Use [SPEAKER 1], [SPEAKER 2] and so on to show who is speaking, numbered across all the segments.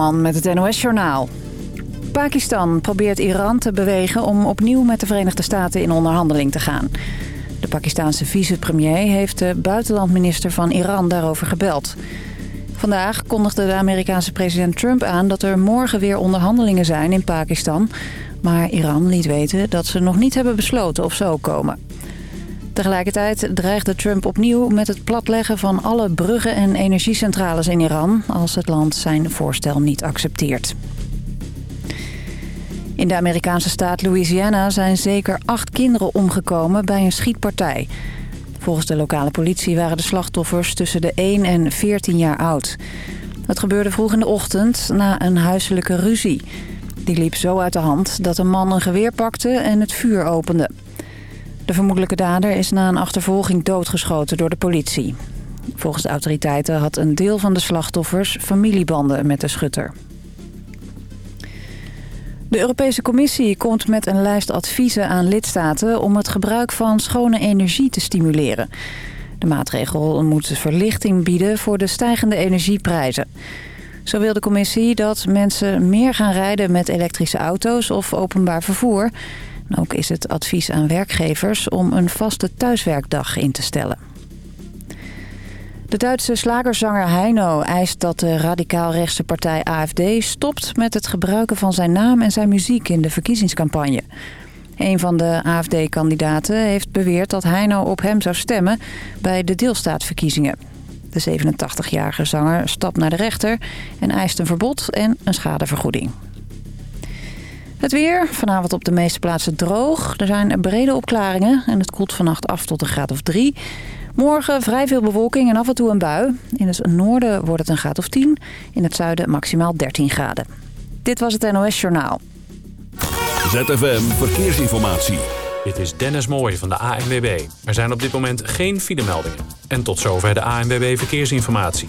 [SPEAKER 1] Man met het NOS-journaal. Pakistan probeert Iran te bewegen om opnieuw met de Verenigde Staten in onderhandeling te gaan. De Pakistanse vicepremier heeft de buitenlandminister van Iran daarover gebeld. Vandaag kondigde de Amerikaanse president Trump aan dat er morgen weer onderhandelingen zijn in Pakistan. Maar Iran liet weten dat ze nog niet hebben besloten of ze ook komen. Tegelijkertijd dreigde Trump opnieuw met het platleggen van alle bruggen en energiecentrales in Iran... als het land zijn voorstel niet accepteert. In de Amerikaanse staat Louisiana zijn zeker acht kinderen omgekomen bij een schietpartij. Volgens de lokale politie waren de slachtoffers tussen de 1 en 14 jaar oud. Het gebeurde vroeg in de ochtend na een huiselijke ruzie. Die liep zo uit de hand dat een man een geweer pakte en het vuur opende. De vermoedelijke dader is na een achtervolging doodgeschoten door de politie. Volgens de autoriteiten had een deel van de slachtoffers familiebanden met de schutter. De Europese Commissie komt met een lijst adviezen aan lidstaten... om het gebruik van schone energie te stimuleren. De maatregel moet verlichting bieden voor de stijgende energieprijzen. Zo wil de commissie dat mensen meer gaan rijden met elektrische auto's of openbaar vervoer... Ook is het advies aan werkgevers om een vaste thuiswerkdag in te stellen. De Duitse slagerzanger Heino eist dat de radicaal-rechtse partij AFD stopt met het gebruiken van zijn naam en zijn muziek in de verkiezingscampagne. Een van de AFD-kandidaten heeft beweerd dat Heino op hem zou stemmen bij de deelstaatverkiezingen. De 87-jarige zanger stapt naar de rechter en eist een verbod en een schadevergoeding. Het weer, vanavond op de meeste plaatsen droog. Er zijn brede opklaringen en het koelt vannacht af tot een graad of drie. Morgen vrij veel bewolking en af en toe een bui. In het noorden wordt het een graad of 10. In het zuiden maximaal 13 graden. Dit was het NOS Journaal.
[SPEAKER 2] ZFM Verkeersinformatie.
[SPEAKER 3] Dit is Dennis Mooij van de ANWB. Er zijn op dit moment geen filemeldingen. En tot zover de ANWB Verkeersinformatie.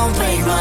[SPEAKER 4] don't break my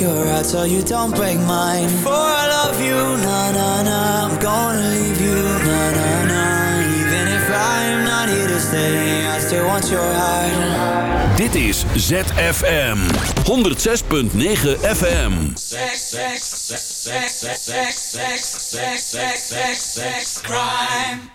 [SPEAKER 4] your heart so you don't break mine. For I love you. I'm gonna leave you. Even if I'm not here to stay, I still want your heart. Dit is ZFM 106.9 FM. Sex, sex, sex, sex, sex, sex, sex, sex, sex, sex, crime.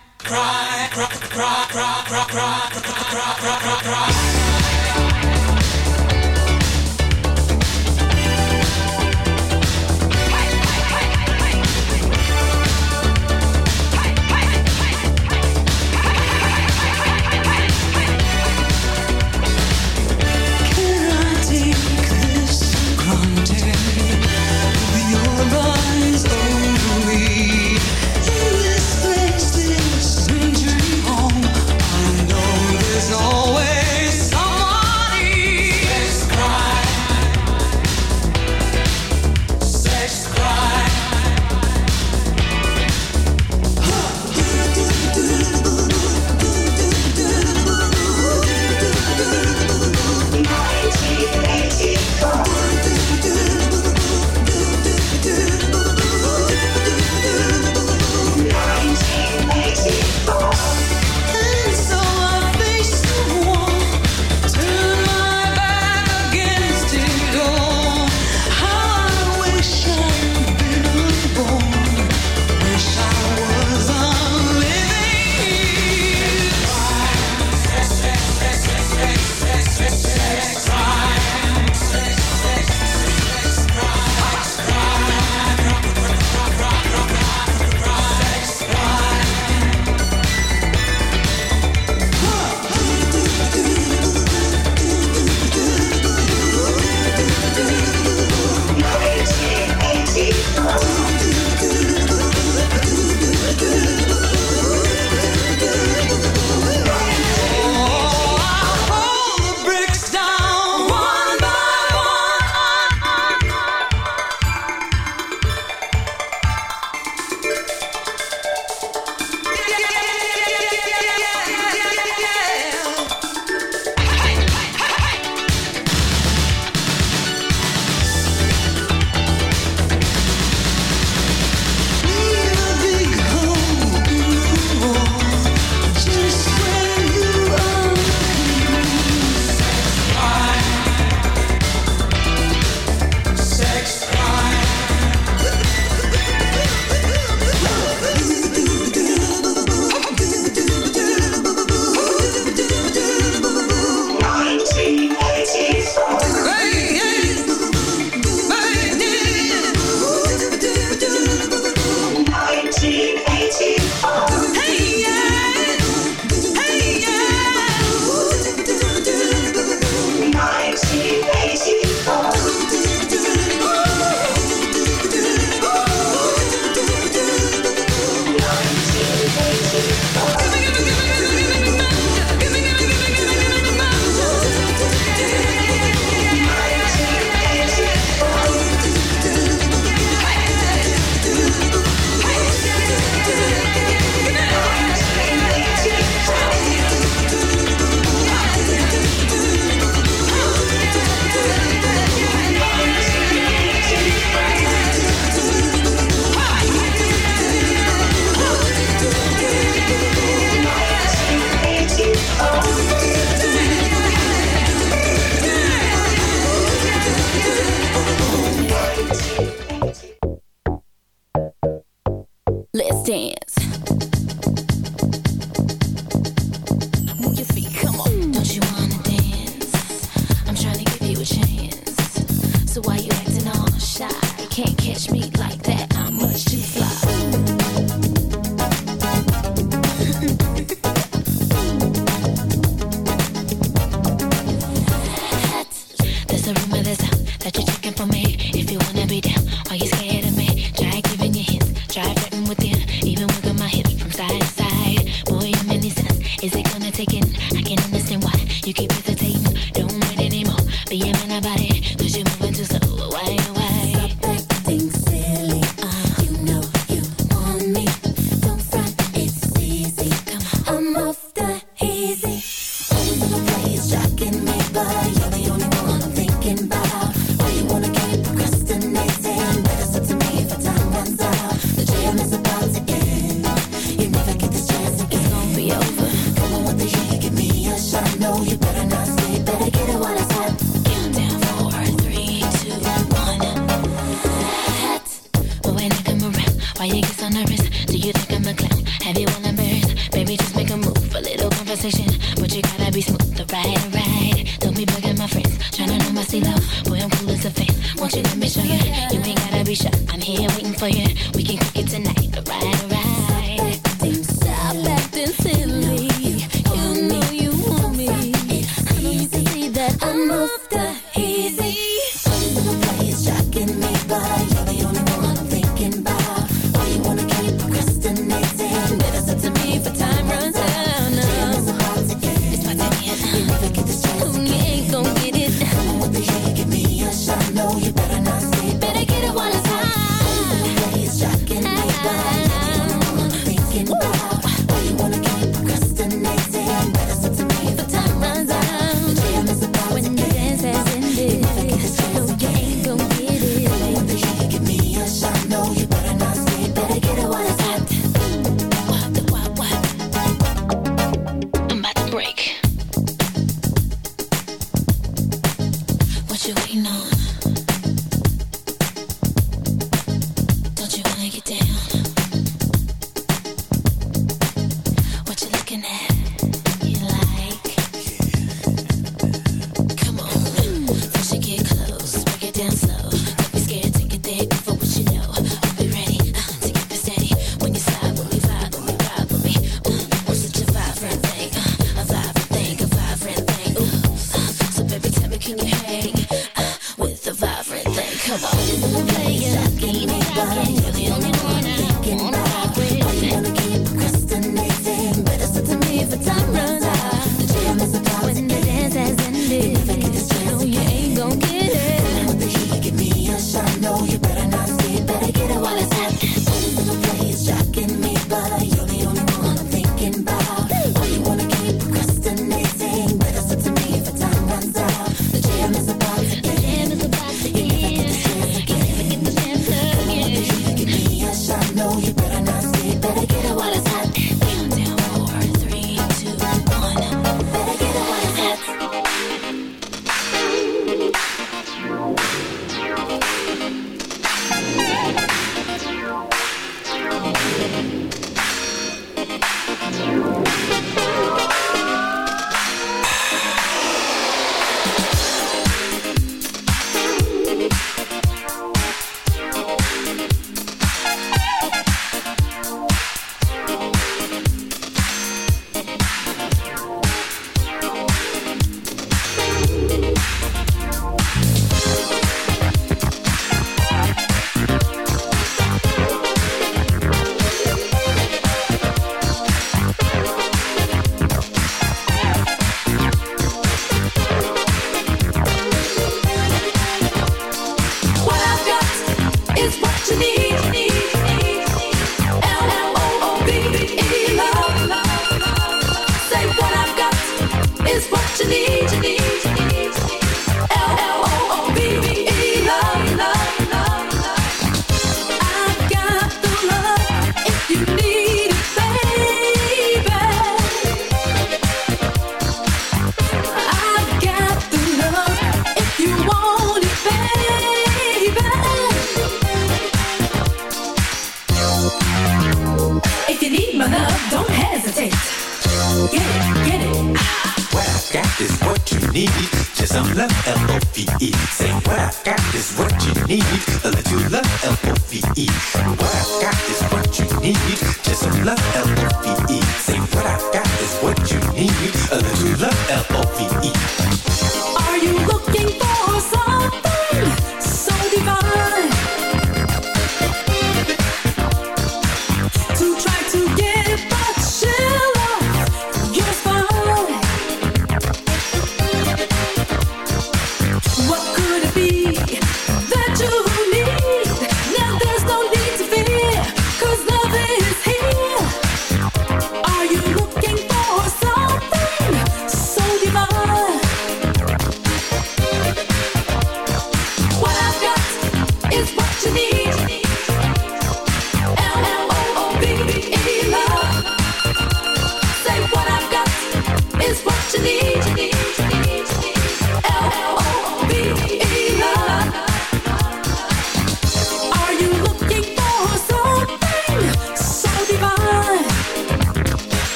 [SPEAKER 4] Is it gonna take it? I can't understand why you keep it.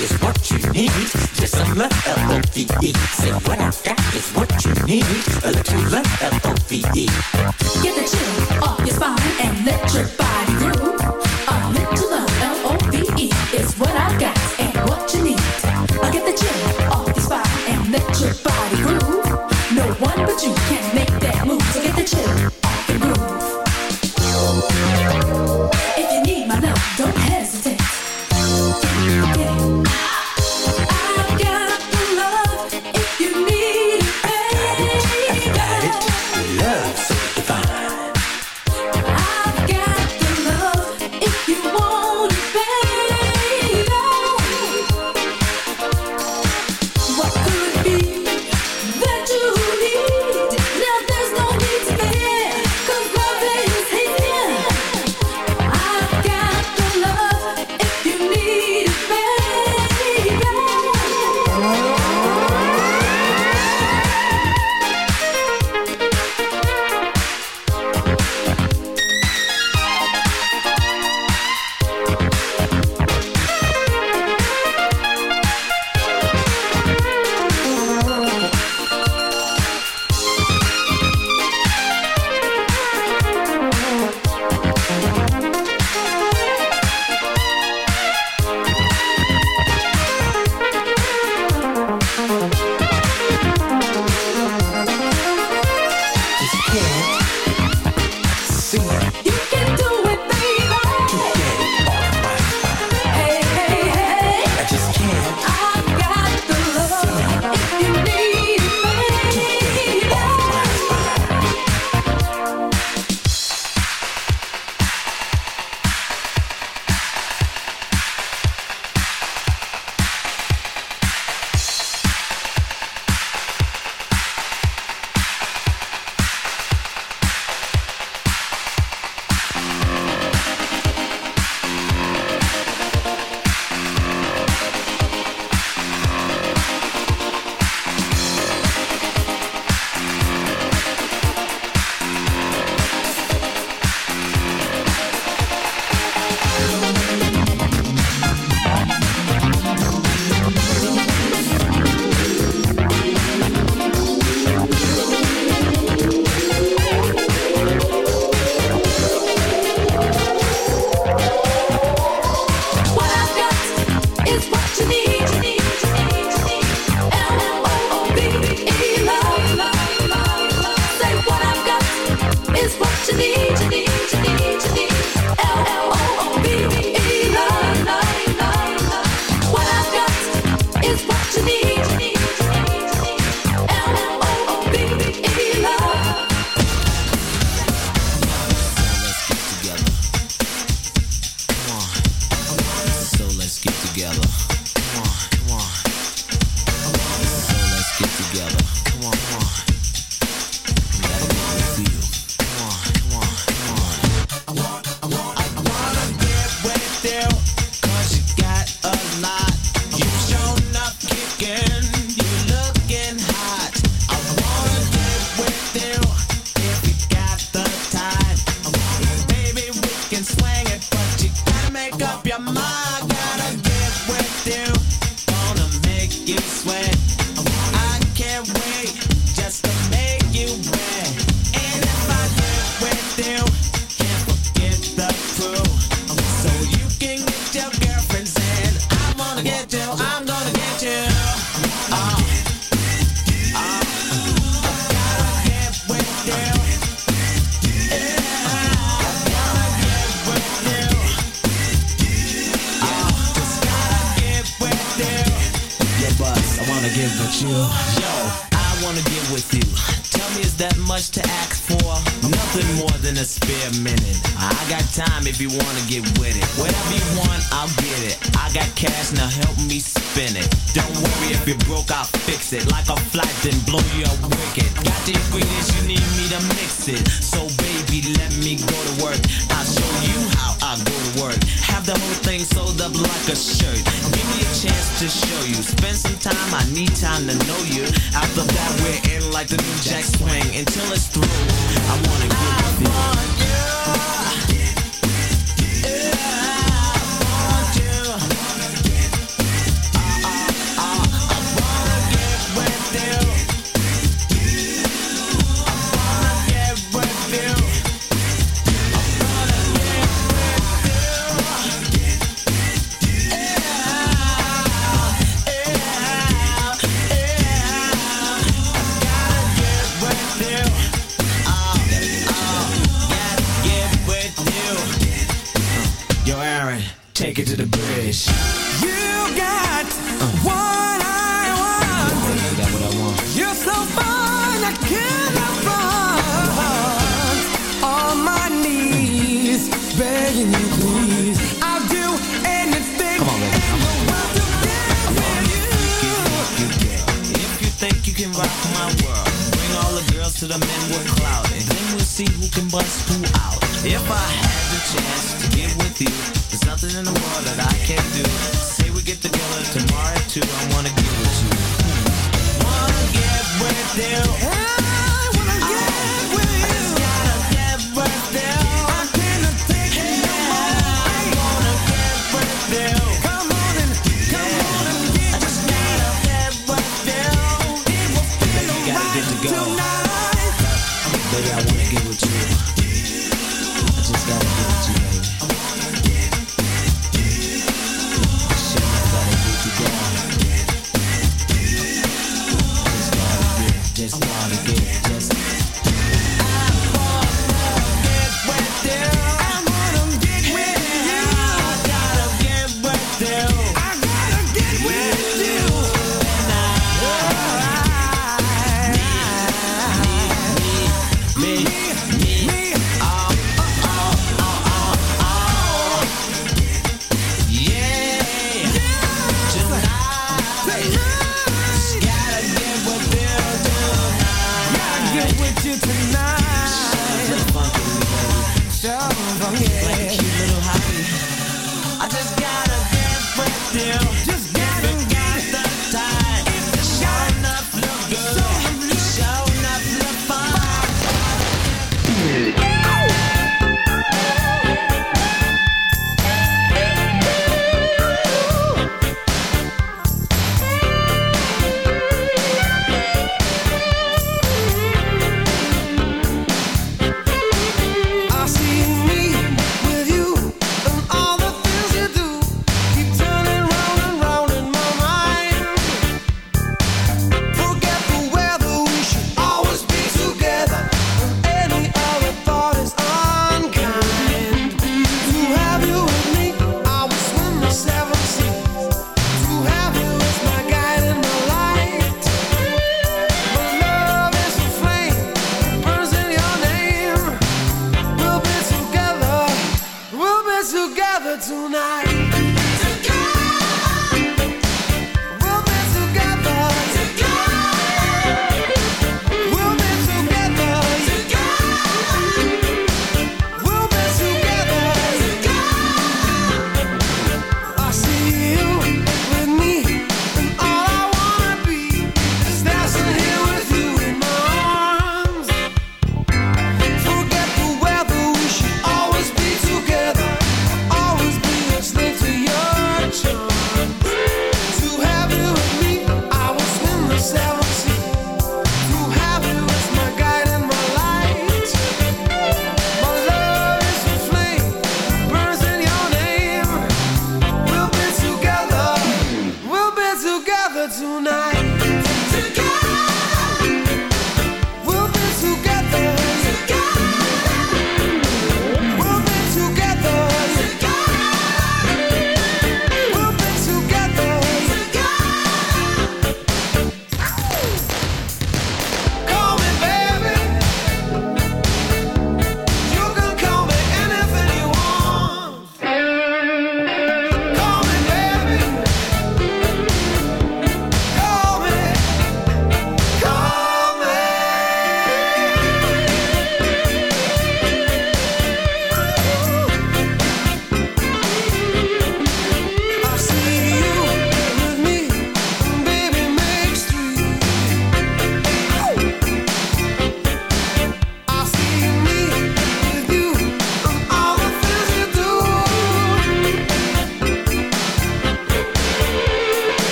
[SPEAKER 5] is what you need.
[SPEAKER 6] Just a love, L-O-V-E. Say what I got is what you need. A little love, L-O-V-E.
[SPEAKER 5] Get the chill.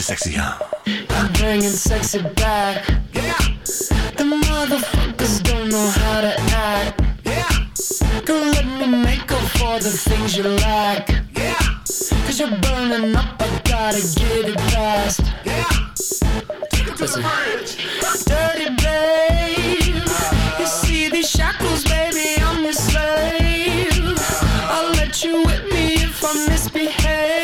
[SPEAKER 7] it
[SPEAKER 8] sexy, huh?
[SPEAKER 9] I'm bringing sexy back.
[SPEAKER 8] Yeah.
[SPEAKER 9] The motherfuckers don't know how to act.
[SPEAKER 8] Yeah.
[SPEAKER 9] Girl, let me make up for the things you lack.
[SPEAKER 8] Yeah.
[SPEAKER 9] Cause you're burning up, I gotta get it fast.
[SPEAKER 8] Yeah. Take it to
[SPEAKER 9] Listen.
[SPEAKER 8] the bridge.
[SPEAKER 9] Dirty babe. Uh, you see these shackles, baby, I'm your slave. Uh, I'll let you whip me if I misbehave.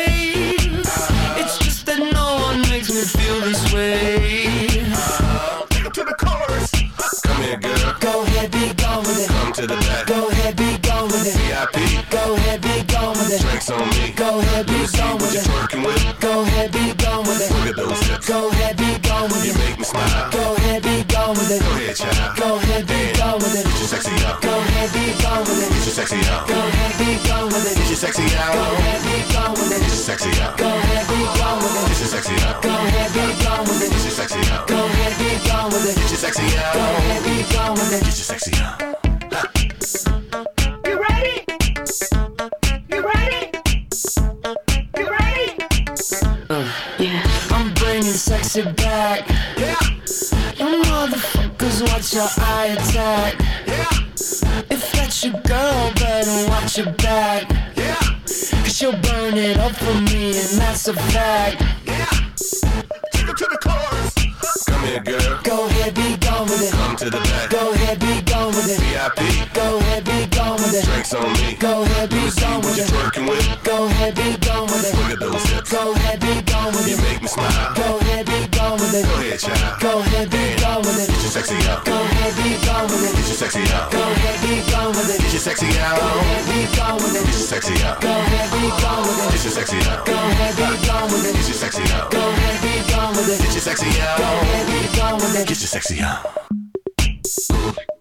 [SPEAKER 8] sexy now.
[SPEAKER 9] Go ahead, be gone with it.
[SPEAKER 8] This is sexy now.
[SPEAKER 9] Go ahead, be gone with it. This
[SPEAKER 8] is sexy now.
[SPEAKER 9] Go ahead, be gone with it.
[SPEAKER 8] This is sexy now.
[SPEAKER 9] Go ahead, be gone with it.
[SPEAKER 8] This is
[SPEAKER 9] sexy now. massive bag. with it.
[SPEAKER 8] Go ahead, child.
[SPEAKER 9] Go ahead, be gone with it.
[SPEAKER 8] Get your sexy out.
[SPEAKER 9] Go ahead, be gone with it.
[SPEAKER 8] Get your sexy out.
[SPEAKER 9] Go ahead, be gone with it.
[SPEAKER 8] Get your sexy out.
[SPEAKER 9] Go ahead, be gone with it.
[SPEAKER 8] Get your sexy out.
[SPEAKER 9] Go ahead, be gone with it.
[SPEAKER 8] Get your sexy out.
[SPEAKER 9] Go ahead, be gone with it.
[SPEAKER 8] Get your sexy out.
[SPEAKER 9] Go ahead, be gone with it.
[SPEAKER 8] Get your sexy out.
[SPEAKER 9] Go ahead, be gone with it.
[SPEAKER 8] Get your sexy out.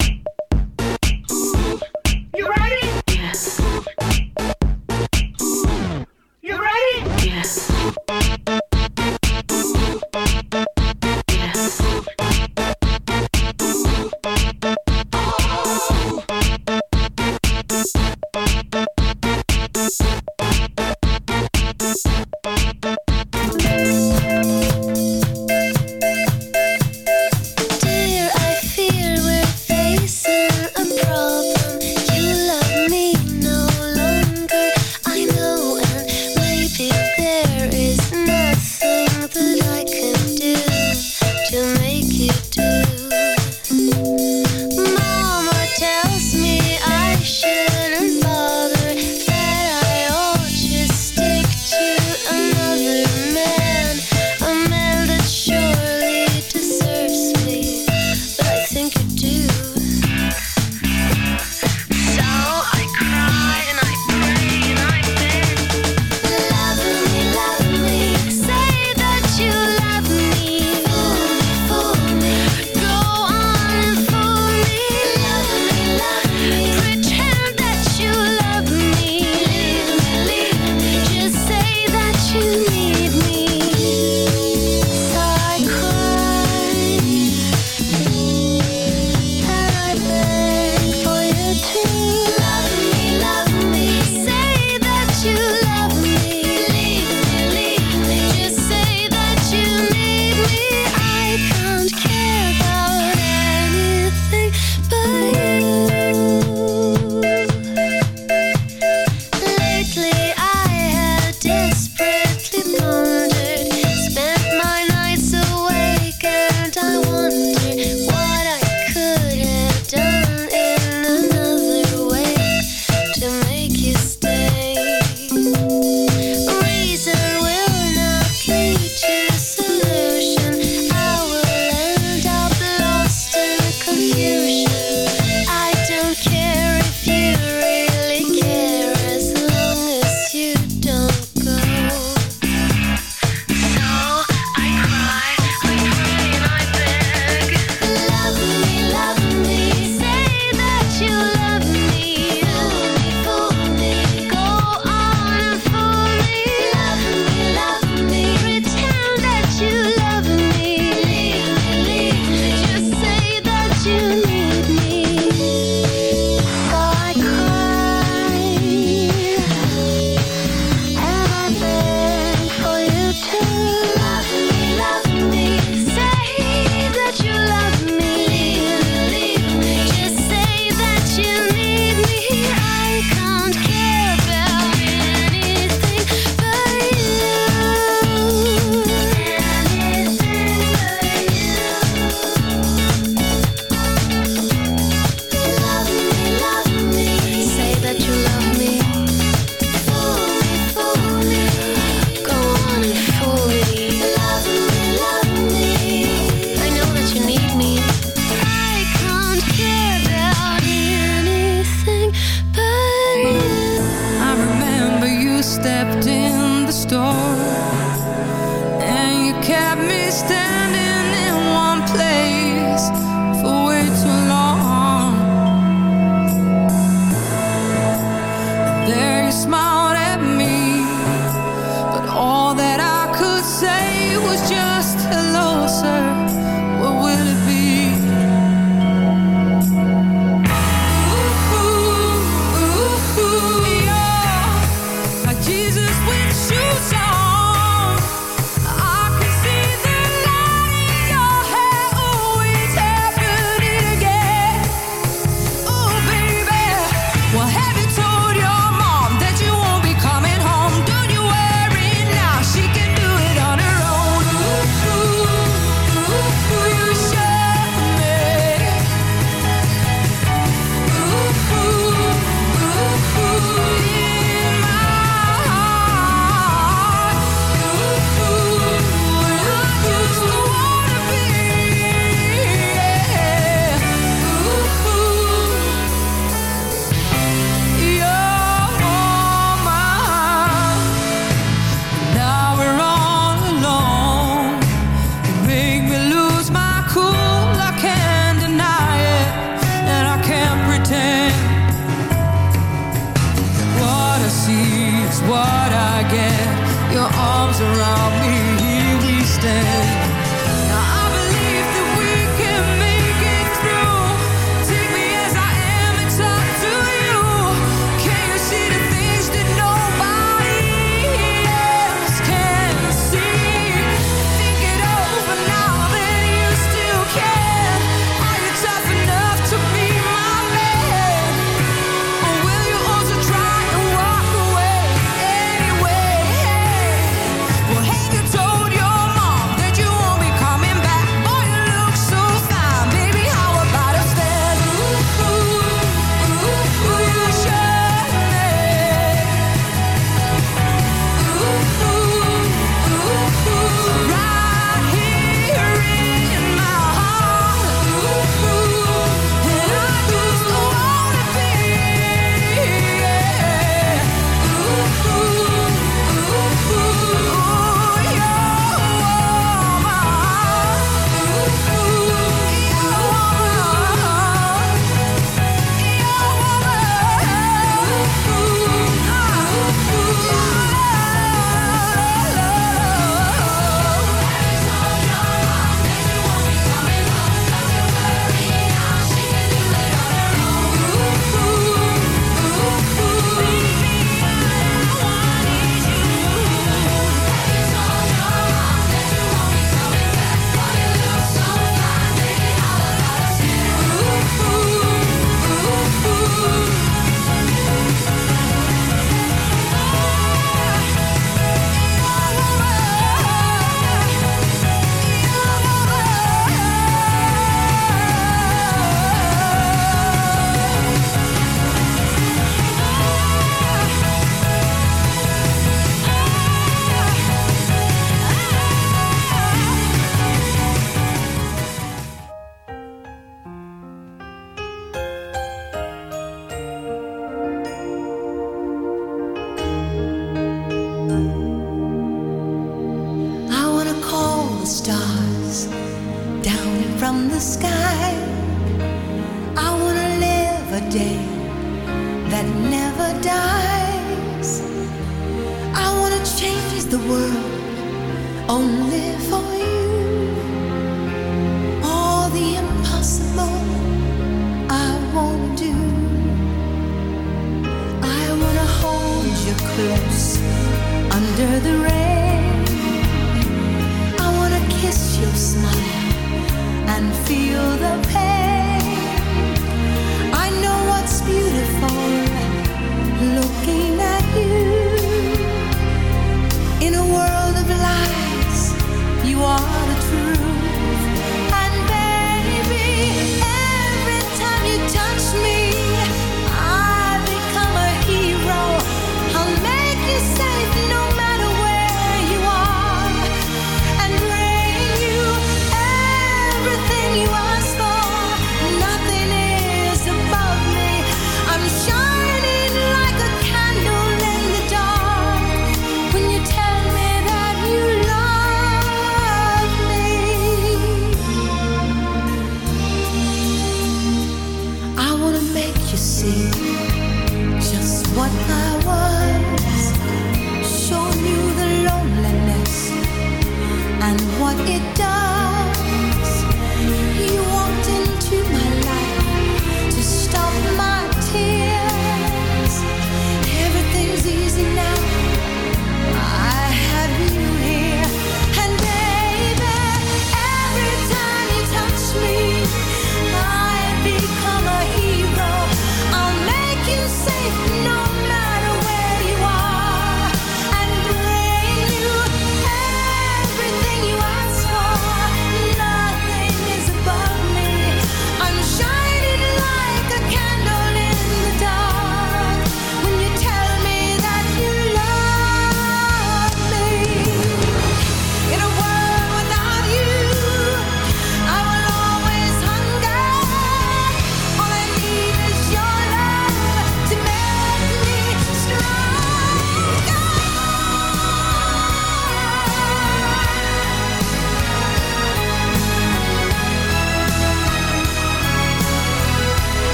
[SPEAKER 10] Under the rain.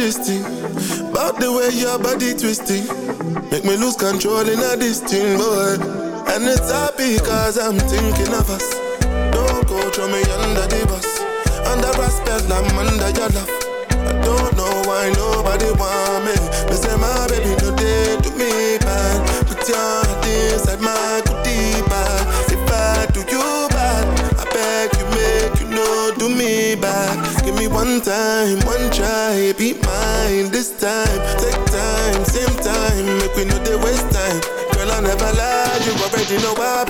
[SPEAKER 11] About the way your body twisting. Make me lose control in a thing, boy. And it's happy cause I'm thinking of us. Don't go throw me under the bus. Under respect, I'm under your love. I don't know why nobody want know
[SPEAKER 2] why